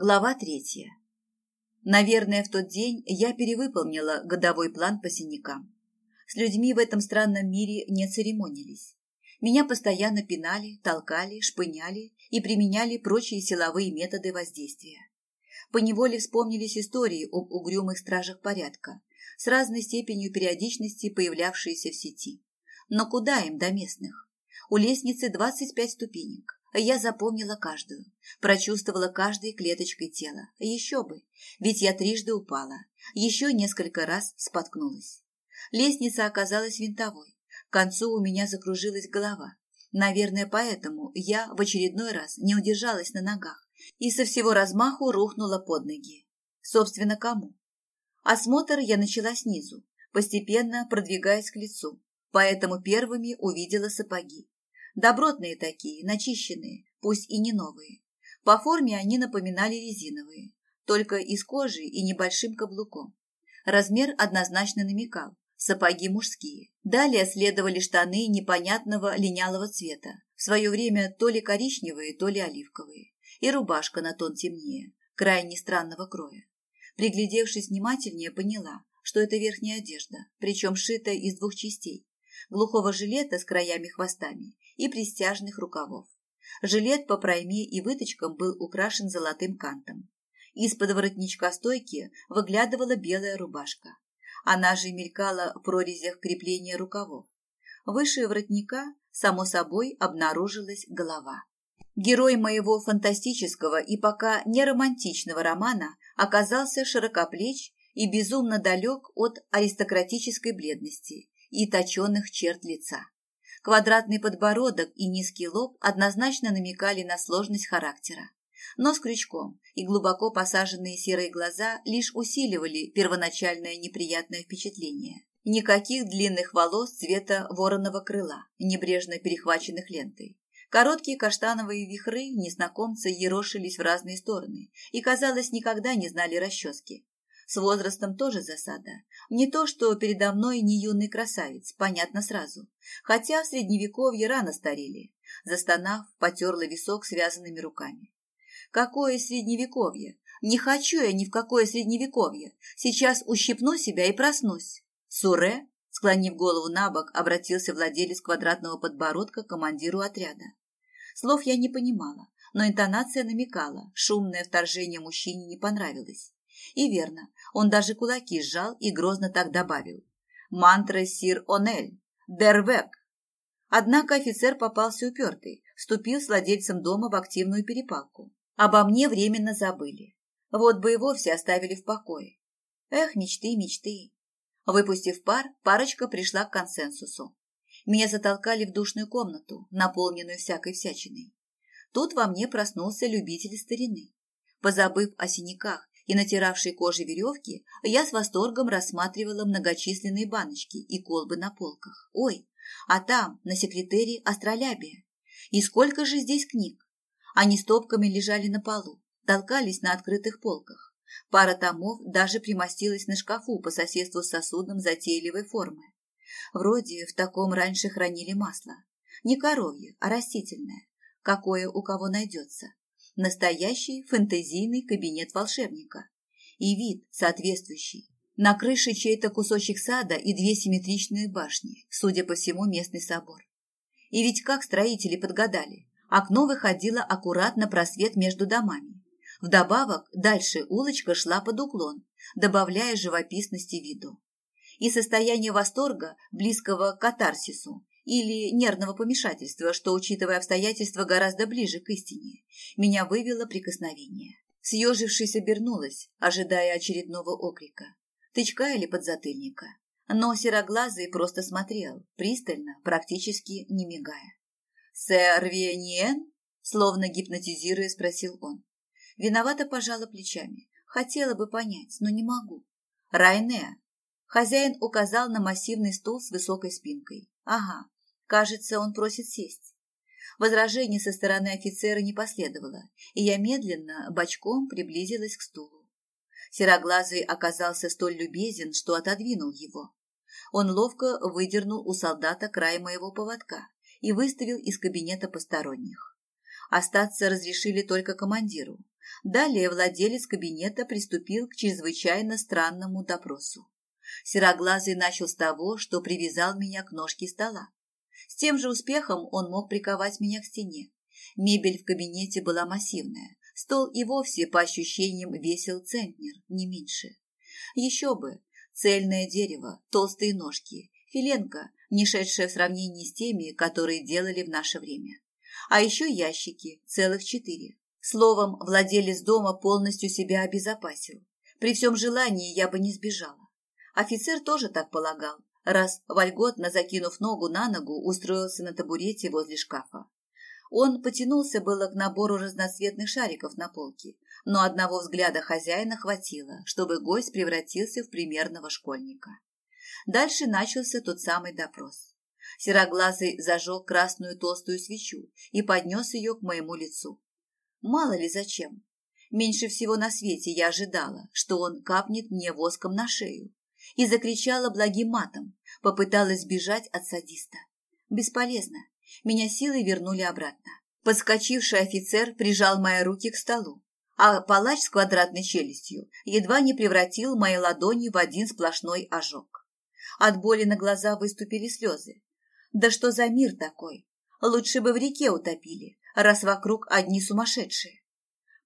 Глава третья. Наверное, в тот день я перевыполнила годовой план по синякам. С людьми в этом странном мире не церемонились. Меня постоянно пинали, толкали, шпыняли и применяли прочие силовые методы воздействия. Поневоле вспомнились истории об угрюмых стражах порядка, с разной степенью периодичности появлявшиеся в сети. Но куда им до местных? У лестницы 25 ступенек. Я запомнила каждую, прочувствовала каждой клеточкой тела. Еще бы, ведь я трижды упала, еще несколько раз споткнулась. Лестница оказалась винтовой. К концу у меня закружилась голова. Наверное, поэтому я в очередной раз не удержалась на ногах и со всего размаху рухнула под ноги. Собственно, кому? Осмотр я начала снизу, постепенно продвигаясь к лицу, поэтому первыми увидела сапоги. Добротные такие, начищенные, пусть и не новые. По форме они напоминали резиновые, только из кожи и небольшим каблуком. Размер однозначно намекал. Сапоги мужские. Далее следовали штаны непонятного линялого цвета, в свое время то ли коричневые, то ли оливковые, и рубашка на тон темнее, крайне странного кроя. Приглядевшись внимательнее, поняла, что это верхняя одежда, причем шитая из двух частей, глухого жилета с краями-хвостами и пристяжных рукавов. Жилет по пройме и выточкам был украшен золотым кантом. Из-под воротничка стойки выглядывала белая рубашка. Она же мелькала в прорезях крепления рукавов. Выше воротника, само собой, обнаружилась голова. Герой моего фантастического и пока не романтичного романа оказался широкоплеч и безумно далек от аристократической бледности и точенных черт лица. Квадратный подбородок и низкий лоб однозначно намекали на сложность характера. Но с крючком и глубоко посаженные серые глаза лишь усиливали первоначальное неприятное впечатление. Никаких длинных волос цвета вороного крыла, небрежно перехваченных лентой. Короткие каштановые вихры незнакомца ерошились в разные стороны и, казалось, никогда не знали расчески. С возрастом тоже засада. Не то, что передо мной не юный красавец, понятно сразу. Хотя в средневековье рано старели. Застонав, потерла висок связанными руками. Какое средневековье? Не хочу я ни в какое средневековье. Сейчас ущипну себя и проснусь. Суре, склонив голову на бок, обратился владелец квадратного подбородка к командиру отряда. Слов я не понимала, но интонация намекала, шумное вторжение мужчине не понравилось. И верно, он даже кулаки сжал и грозно так добавил. «Мантра сир Онель! Дервек!» Однако офицер попался упертый, вступил с владельцем дома в активную перепалку. Обо мне временно забыли. Вот бы и вовсе оставили в покое. Эх, мечты, мечты. Выпустив пар, парочка пришла к консенсусу. Меня затолкали в душную комнату, наполненную всякой всячиной. Тут во мне проснулся любитель старины. Позабыв о синяках и натиравшей кожей веревки, я с восторгом рассматривала многочисленные баночки и колбы на полках. Ой, а там, на секретере, астролябия. И сколько же здесь книг? Они стопками лежали на полу, толкались на открытых полках. Пара томов даже примостилась на шкафу по соседству с сосудом затейливой формы. Вроде в таком раньше хранили масло. Не коровье, а растительное, какое у кого найдется. Настоящий фэнтезийный кабинет волшебника. И вид соответствующий. На крыше чей-то кусочек сада и две симметричные башни, судя по всему, местный собор. И ведь как строители подгадали, окно выходило аккуратно просвет между домами. Вдобавок, дальше улочка шла под уклон, добавляя живописности виду. И состояние восторга, близкого к катарсису, или нервного помешательства, что, учитывая обстоятельства, гораздо ближе к истине, меня вывело прикосновение. Съежившись, обернулась, ожидая очередного окрика. Тычка или подзатыльника. Но сероглазый просто смотрел, пристально, практически не мигая. «Сэр Виениен?» Словно гипнотизируя, спросил он. Виновато пожала плечами. Хотела бы понять, но не могу. «Райне!» Хозяин указал на массивный стул с высокой спинкой. «Ага, Кажется, он просит сесть. Возражений со стороны офицера не последовало, и я медленно, бочком приблизилась к стулу. Сероглазый оказался столь любезен, что отодвинул его. Он ловко выдернул у солдата край моего поводка и выставил из кабинета посторонних. Остаться разрешили только командиру. Далее владелец кабинета приступил к чрезвычайно странному допросу. Сероглазый начал с того, что привязал меня к ножке стола. Тем же успехом он мог приковать меня к стене. Мебель в кабинете была массивная, стол и вовсе, по ощущениям, весил центнер, не меньше. Еще бы, цельное дерево, толстые ножки, филенка, не шедшая в сравнении с теми, которые делали в наше время. А еще ящики, целых четыре. Словом, владелец дома полностью себя обезопасил. При всем желании я бы не сбежала. Офицер тоже так полагал, раз, вольготно закинув ногу на ногу, устроился на табурете возле шкафа. Он потянулся было к набору разноцветных шариков на полке, но одного взгляда хозяина хватило, чтобы гость превратился в примерного школьника. Дальше начался тот самый допрос. Сероглазый зажег красную толстую свечу и поднес ее к моему лицу. Мало ли зачем. Меньше всего на свете я ожидала, что он капнет мне воском на шею. И закричала благим матом, попыталась бежать от садиста. Бесполезно. Меня силой вернули обратно. Подскочивший офицер прижал мои руки к столу, а палач с квадратной челюстью едва не превратил мои ладони в один сплошной ожог. От боли на глаза выступили слезы. Да что за мир такой? Лучше бы в реке утопили, раз вокруг одни сумасшедшие.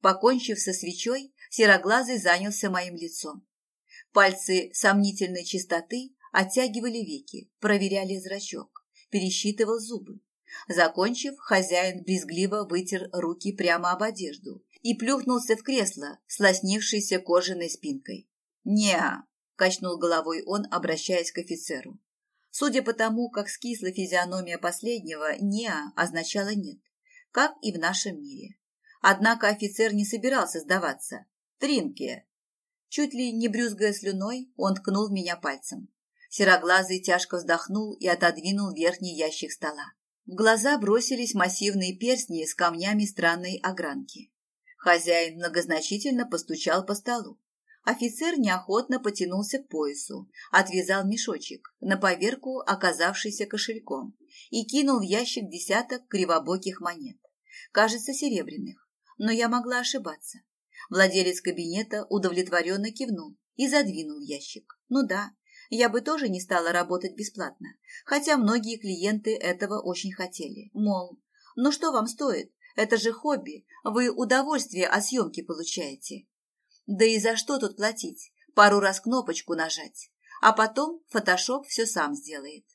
Покончив со свечой, сероглазый занялся моим лицом. Пальцы сомнительной чистоты оттягивали веки, проверяли зрачок, пересчитывал зубы. Закончив, хозяин брезгливо вытер руки прямо об одежду и плюхнулся в кресло с лоснившейся кожаной спинкой. не качнул головой он, обращаясь к офицеру. Судя по тому, как скисла физиономия последнего, «не» означало «нет», как и в нашем мире. Однако офицер не собирался сдаваться. «Тринки!» Чуть ли не брюзгая слюной, он ткнул в меня пальцем. Сероглазый тяжко вздохнул и отодвинул верхний ящик стола. В глаза бросились массивные перстни с камнями странной огранки. Хозяин многозначительно постучал по столу. Офицер неохотно потянулся к поясу, отвязал мешочек, на поверку оказавшийся кошельком, и кинул в ящик десяток кривобоких монет. Кажется, серебряных, но я могла ошибаться. Владелец кабинета удовлетворенно кивнул и задвинул ящик. Ну да, я бы тоже не стала работать бесплатно, хотя многие клиенты этого очень хотели. Мол, ну что вам стоит? Это же хобби, вы удовольствие от съемки получаете. Да и за что тут платить? Пару раз кнопочку нажать. А потом фотошоп все сам сделает.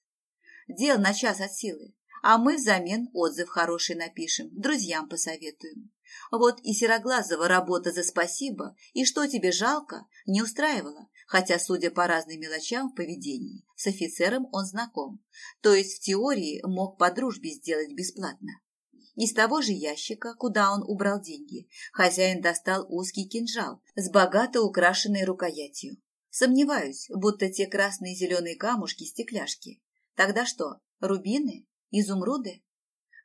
Дел на час от силы. А мы взамен отзыв хороший напишем, друзьям посоветуем. Вот и Сероглазова работа за спасибо, и что тебе жалко, не устраивала, хотя, судя по разным мелочам в поведении, с офицером он знаком, то есть в теории мог по дружбе сделать бесплатно. Из того же ящика, куда он убрал деньги, хозяин достал узкий кинжал с богато украшенной рукоятью. Сомневаюсь, будто те красные и зеленые камушки стекляшки. Тогда что, рубины? Изумруды?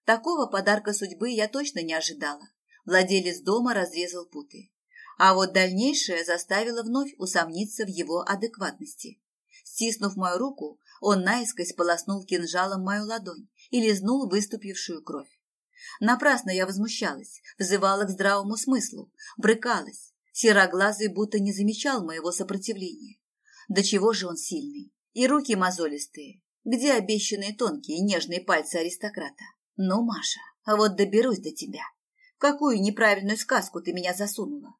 Такого подарка судьбы я точно не ожидала. Владелец дома разрезал путы. А вот дальнейшее заставило вновь усомниться в его адекватности. Стиснув мою руку, он наискось полоснул кинжалом мою ладонь и лизнул выступившую кровь. Напрасно я возмущалась, взывала к здравому смыслу, брыкалась. Сероглазый будто не замечал моего сопротивления. До чего же он сильный? И руки мозолистые. Где обещанные тонкие нежные пальцы аристократа? Ну, Маша, вот доберусь до тебя. Какую неправильную сказку ты меня засунула?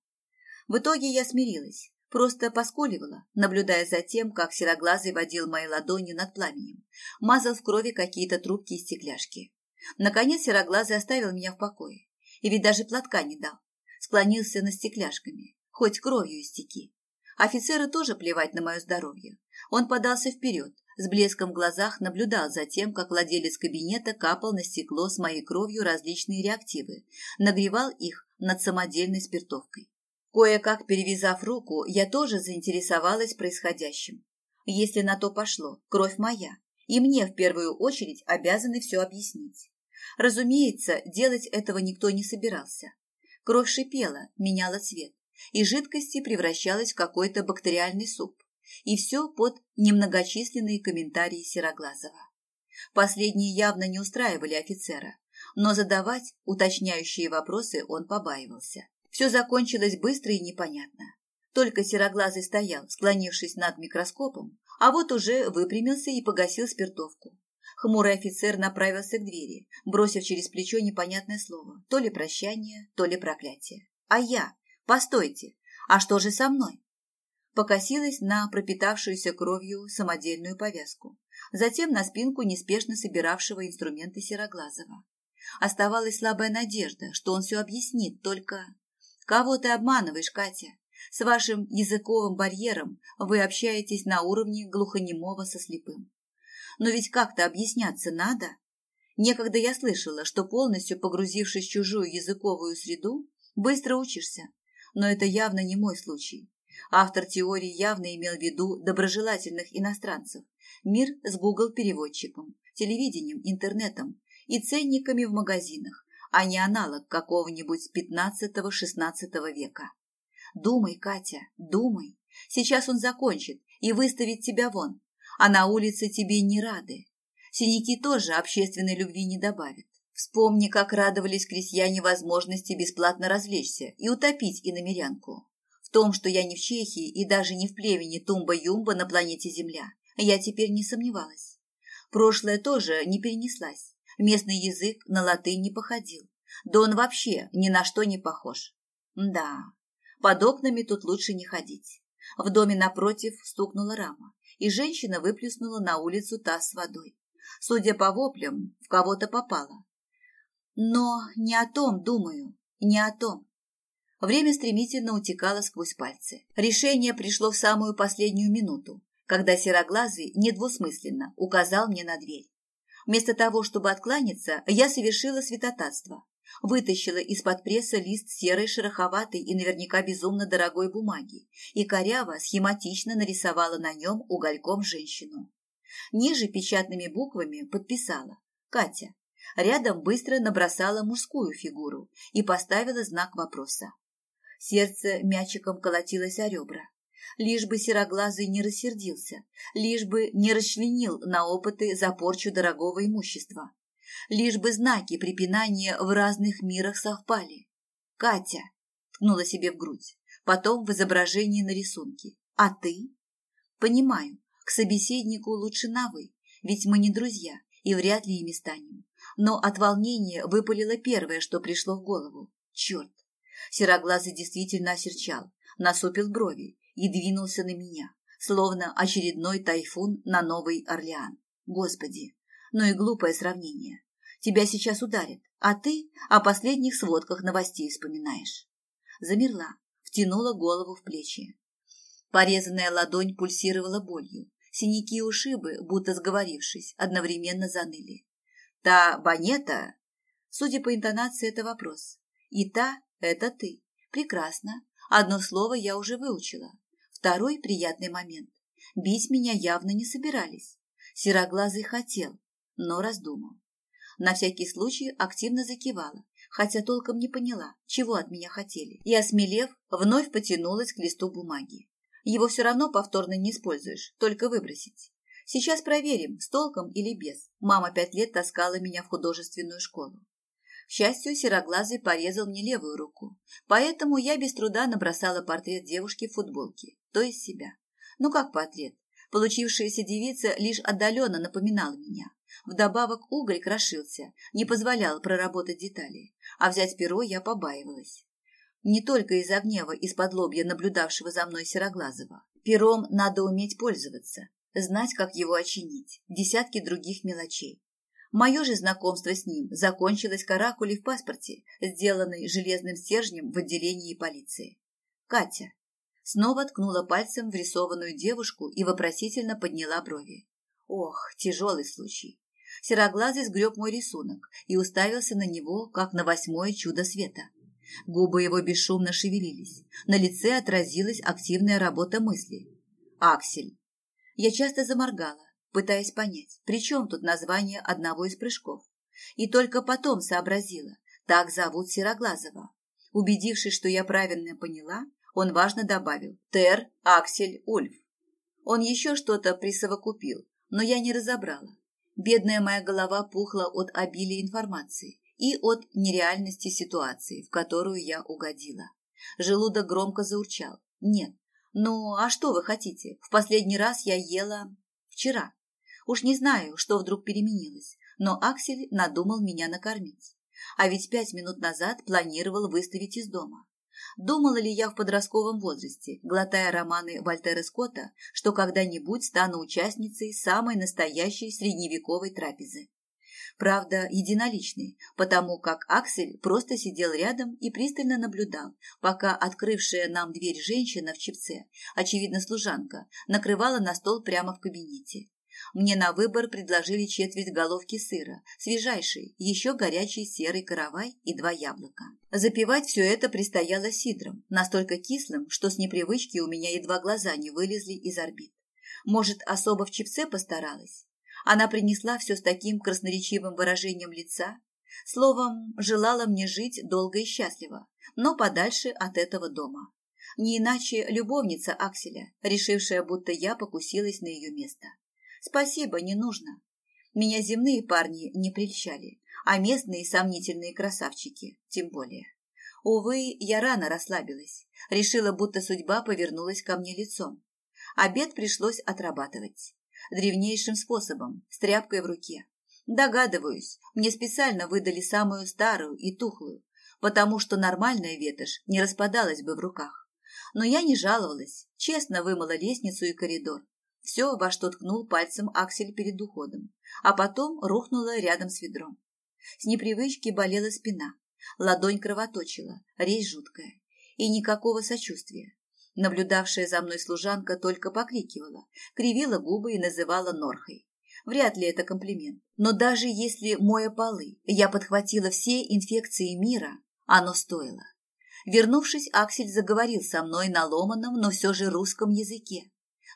В итоге я смирилась, просто поскуливала, наблюдая за тем, как сероглазый водил моей ладонью над пламенем, мазал в крови какие-то трубки и стекляшки. Наконец сероглазый оставил меня в покое. И ведь даже платка не дал. Склонился над стекляшками. Хоть кровью истеки. Офицеру тоже плевать на мое здоровье. Он подался вперед, с блеском в глазах наблюдал за тем, как владелец кабинета капал на стекло с моей кровью различные реактивы, нагревал их над самодельной спиртовкой. Кое-как перевязав руку, я тоже заинтересовалась происходящим. Если на то пошло, кровь моя, и мне в первую очередь обязаны все объяснить. Разумеется, делать этого никто не собирался. Кровь шипела, меняла цвет, и жидкости превращалась в какой-то бактериальный суп. И все под немногочисленные комментарии Сероглазова. Последние явно не устраивали офицера, но задавать уточняющие вопросы он побаивался. Все закончилось быстро и непонятно. Только сероглазый стоял, склонившись над микроскопом, а вот уже выпрямился и погасил спиртовку. Хмурый офицер направился к двери, бросив через плечо непонятное слово, то ли прощание, то ли проклятие. А я? Постойте, а что же со мной? Покосилась на пропитавшуюся кровью самодельную повязку, затем на спинку неспешно собиравшего инструменты Сероглазого. Оставалась слабая надежда, что он все объяснит, только... Кого ты обманываешь, Катя? С вашим языковым барьером вы общаетесь на уровне глухонемого со слепым. Но ведь как-то объясняться надо. Некогда я слышала, что полностью погрузившись в чужую языковую среду, быстро учишься. Но это явно не мой случай. Автор теории явно имел в виду доброжелательных иностранцев. Мир с Google-переводчиком, телевидением, интернетом и ценниками в магазинах, а не аналог какого-нибудь 15-16 века. Думай, Катя, думай. Сейчас он закончит и выставит тебя вон, а на улице тебе не рады. Синяки тоже общественной любви не добавят. Вспомни, как радовались крестьяне возможности бесплатно развлечься и утопить иномерянку. Том, что я не в Чехии и даже не в племени Тумба-Юмба на планете Земля, я теперь не сомневалась. Прошлое тоже не перенеслась. Местный язык на латынь не походил. Да он вообще ни на что не похож. Да, под окнами тут лучше не ходить. В доме напротив стукнула рама, и женщина выплеснула на улицу таз с водой. Судя по воплям, в кого-то попала. Но не о том думаю, не о том. Время стремительно утекало сквозь пальцы. Решение пришло в самую последнюю минуту, когда сероглазый недвусмысленно указал мне на дверь. Вместо того, чтобы откланяться, я совершила святотатство вытащила из-под пресса лист серой, шероховатой и наверняка безумно дорогой бумаги и коряво, схематично нарисовала на нем угольком женщину. Ниже печатными буквами подписала «Катя». Рядом быстро набросала мужскую фигуру и поставила знак вопроса. Сердце мячиком колотилось о ребра. Лишь бы сероглазый не рассердился, лишь бы не расчленил на опыты за порчу дорогого имущества лишь бы знаки препинания в разных мирах совпали. «Катя!» – ткнула себе в грудь, потом в изображении на рисунке. «А ты?» «Понимаю, к собеседнику лучше на «вы», ведь мы не друзья и вряд ли ими станем. Но от волнения выпалило первое, что пришло в голову. Черт! Сероглазый действительно осерчал, насупил брови и двинулся на меня, словно очередной тайфун на Новый Орлеан. Господи, ну и глупое сравнение. Тебя сейчас ударят, а ты о последних сводках новостей вспоминаешь. Замерла, втянула голову в плечи. Порезанная ладонь пульсировала болью. Синяки и ушибы, будто сговорившись, одновременно заныли. Та банета, судя по интонации, это вопрос. И та – это ты. Прекрасно. Одно слово я уже выучила. Второй приятный момент. Бить меня явно не собирались. Сероглазый хотел, но раздумал. На всякий случай активно закивала, хотя толком не поняла, чего от меня хотели, и, осмелев, вновь потянулась к листу бумаги. Его все равно повторно не используешь, только выбросить. Сейчас проверим, с толком или без. Мама пять лет таскала меня в художественную школу. К счастью, сероглазый порезал мне левую руку, поэтому я без труда набросала портрет девушки в футболке, то есть себя. Ну как портрет? Получившаяся девица лишь отдаленно напоминала меня. Вдобавок уголь крошился, не позволял проработать детали, а взять перо я побаивалась. Не только из-за гнева из-под лобья наблюдавшего за мной Сероглазого. Пером надо уметь пользоваться, знать, как его очинить, десятки других мелочей. Мое же знакомство с ним закончилось каракулей в паспорте, сделанной железным стержнем в отделении полиции. Катя. Снова ткнула пальцем в рисованную девушку и вопросительно подняла брови. Ох, тяжелый случай. Сероглазый сгреб мой рисунок и уставился на него, как на восьмое чудо света. Губы его бесшумно шевелились. На лице отразилась активная работа мысли. «Аксель». Я часто заморгала, пытаясь понять, при чем тут название одного из прыжков. И только потом сообразила, так зовут Сероглазого. Убедившись, что я правильно поняла, он важно добавил «Тер Аксель Ульф». Он еще что-то присовокупил, но я не разобрала. Бедная моя голова пухла от обилия информации и от нереальности ситуации, в которую я угодила. Желудок громко заурчал. Нет. Ну, а что вы хотите? В последний раз я ела... Вчера. Уж не знаю, что вдруг переменилось, но Аксель надумал меня накормить. А ведь пять минут назад планировал выставить из дома. Думала ли я в подростковом возрасте, глотая романы Вальтера Скотта, что когда-нибудь стану участницей самой настоящей средневековой трапезы? Правда, единоличный, потому как Аксель просто сидел рядом и пристально наблюдал, пока открывшая нам дверь женщина в чипце, очевидно служанка, накрывала на стол прямо в кабинете. Мне на выбор предложили четверть головки сыра, свежайший, еще горячий серый каравай и два яблока. Запивать все это предстояло сидром, настолько кислым, что с непривычки у меня едва глаза не вылезли из орбит. Может, особо в чипце постаралась? Она принесла все с таким красноречивым выражением лица, словом, желала мне жить долго и счастливо, но подальше от этого дома. Не иначе любовница Акселя, решившая, будто я покусилась на ее место. Спасибо, не нужно. Меня земные парни не прельщали, а местные сомнительные красавчики тем более. Увы, я рано расслабилась, решила, будто судьба повернулась ко мне лицом. Обед пришлось отрабатывать. Древнейшим способом, с тряпкой в руке. Догадываюсь, мне специально выдали самую старую и тухлую, потому что нормальная ветошь не распадалась бы в руках. Но я не жаловалась, честно вымыла лестницу и коридор, все, во что ткнул пальцем Аксель перед уходом, а потом рухнула рядом с ведром. С непривычки болела спина, ладонь кровоточила, резь жуткая. И никакого сочувствия. Наблюдавшая за мной служанка только покрикивала, кривила губы и называла Норхой. Вряд ли это комплимент. Но даже если, моя полы, я подхватила все инфекции мира, оно стоило. Вернувшись, Аксель заговорил со мной на ломаном, но все же русском языке.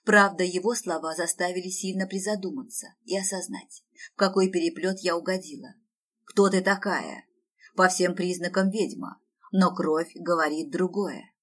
Правда, его слова заставили сильно призадуматься и осознать, в какой переплет я угодила. «Кто ты такая?» «По всем признакам ведьма, но кровь говорит другое».